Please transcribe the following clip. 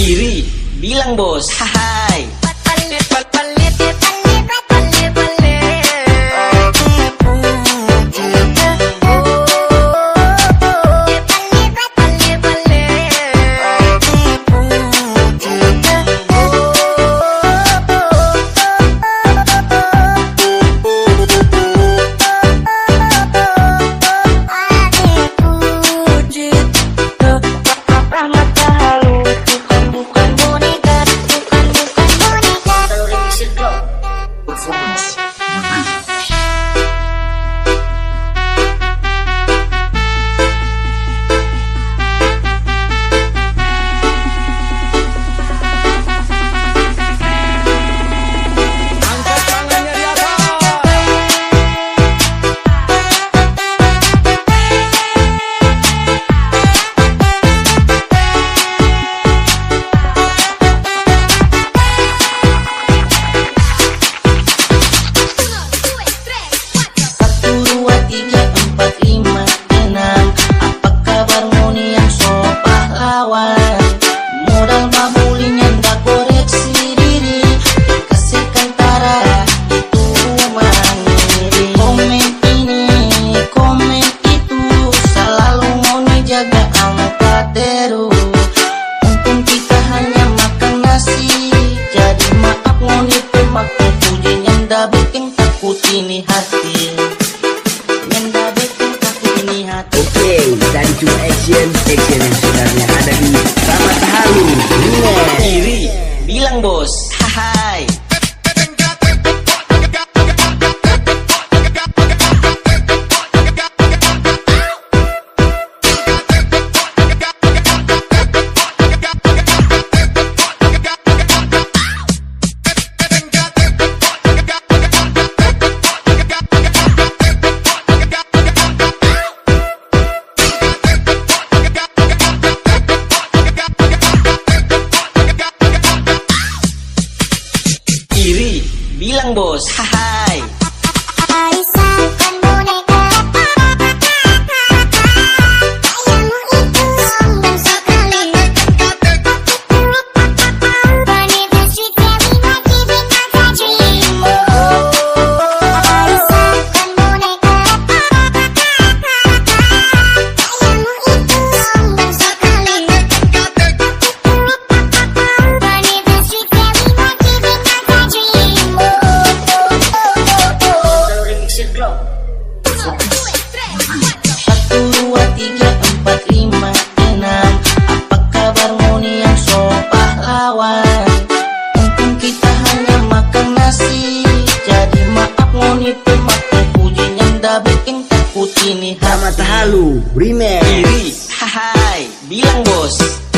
Iri, bilang bos. Hai. Ini hati. Nyenda takut ini hati. Oke, okay, dari cuma action Action yang sebenarnya ada di Sama Halu Iri, bilang bos bilang bos. Hai. ini Sama Tahalu Remix Iri Hai Bilang bos